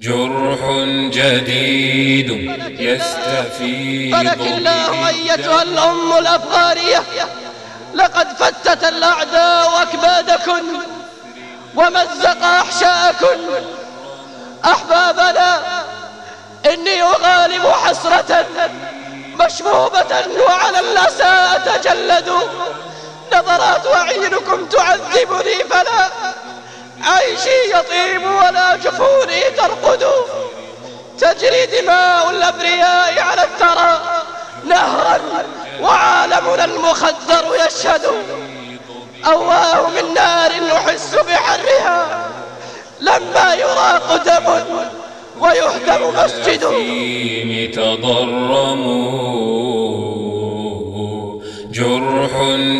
جرح جديد يستفيض فلك الله أيتها الأم الأفغانية لقد فتت الأعداء أكبادكن ومزق أحشاءكن. أحبابنا إني أغالب حسرة مشبوبة وعلى الأسى أتجلد. نظرات أعينكم تعذبني فلا عيشي يطيب ولا جفوني ترقد. تجري دماء الأبرياء على الثرى. نهرا وعالمنا المخدر يشهد. أواه من نار أحس بحرها. لما يراق دم ويهدم مسجد. تضرموا جرح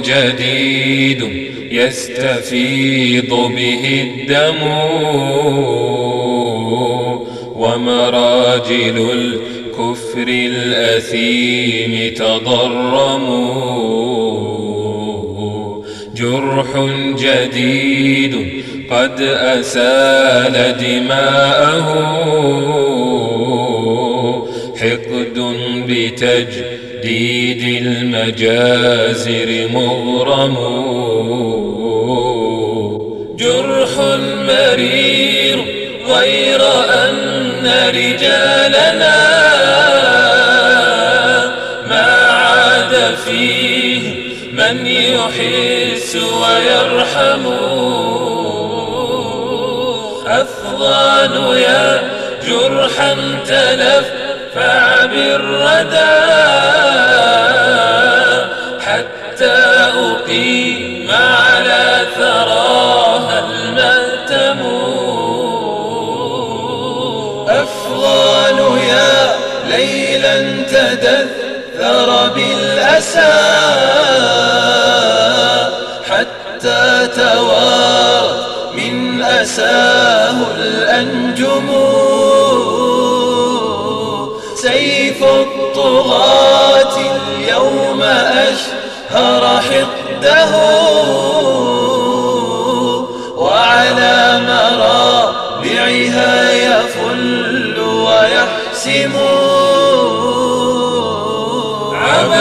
جديد. يستفيض به الدم ومراجل الكفر الأثيم تضرموا جرح جديد قد أسال دماءه حقد بتجديد المجازر مغرم جرح مرير غير أن رجالنا ما عاد فيه من يحس ويرحم. أفضان يا جرحا تلفع بالردى حتى أقيم على ثراها ليلا تدثر بالأسى حتى توارى من أساه الأنجم. سيف الطغاة اليوم أشهر حقده وعلى مرابعها يفل ويحسم.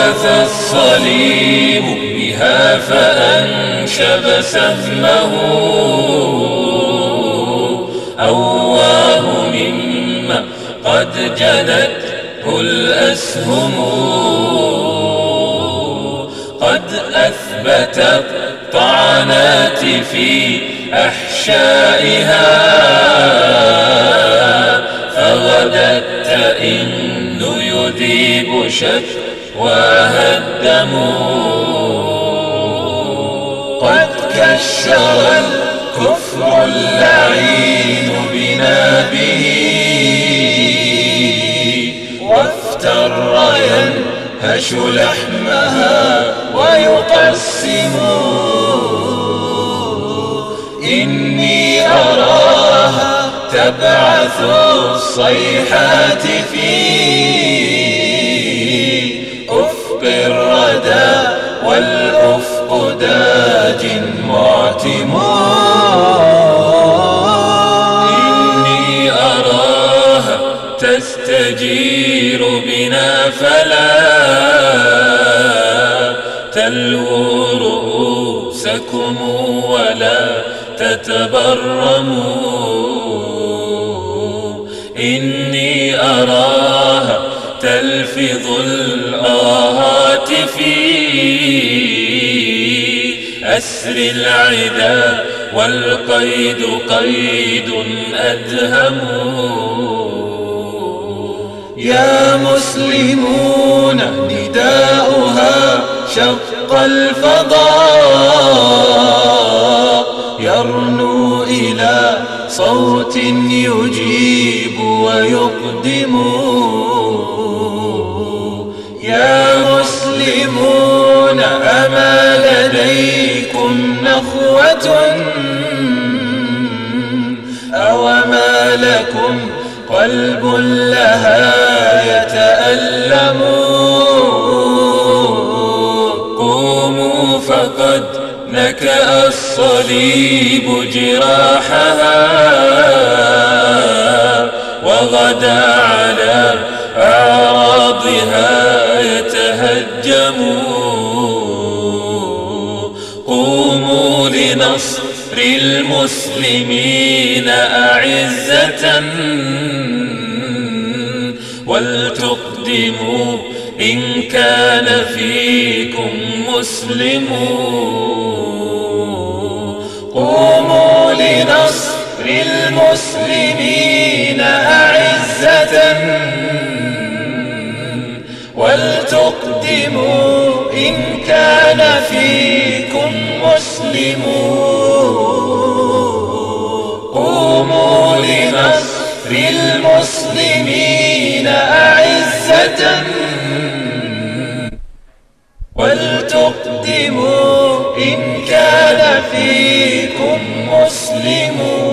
عبث الصليب بها فأنشب سهمه. أواه مما قد جنته الأسهم. قد أثبتت طعنات في أحشائها. فغدت تئن يذيب شكواها الدم قد كشر الكفر اللعين بنا به وافتر ينهش لحمها ويقسم إني أراها تبعث الصيحات في الردى والأفق داج معتم. إني أراها تستجير بنا فلا. تلووا رؤوسكم ولا تتبرموا. أسر العدا والقيد قيد أدهم. يا مسلمون نداؤها شق الفضاء. يرنو إلى صوت يجيب ويقدم. يا مسلمون أوما لكم قلب لها يتألم. قوموا فقد نكأ الصليب جراحها وغدا على أعراضها يتهجم لنصر المسلمين أعزة ولتقدموا إن كان فيكم مسلم. قوموا لنصر المسلمين أعزة ولتقدموا إن كان فيكم مسلم. ولتقدموا إن كان فيكم مسلمون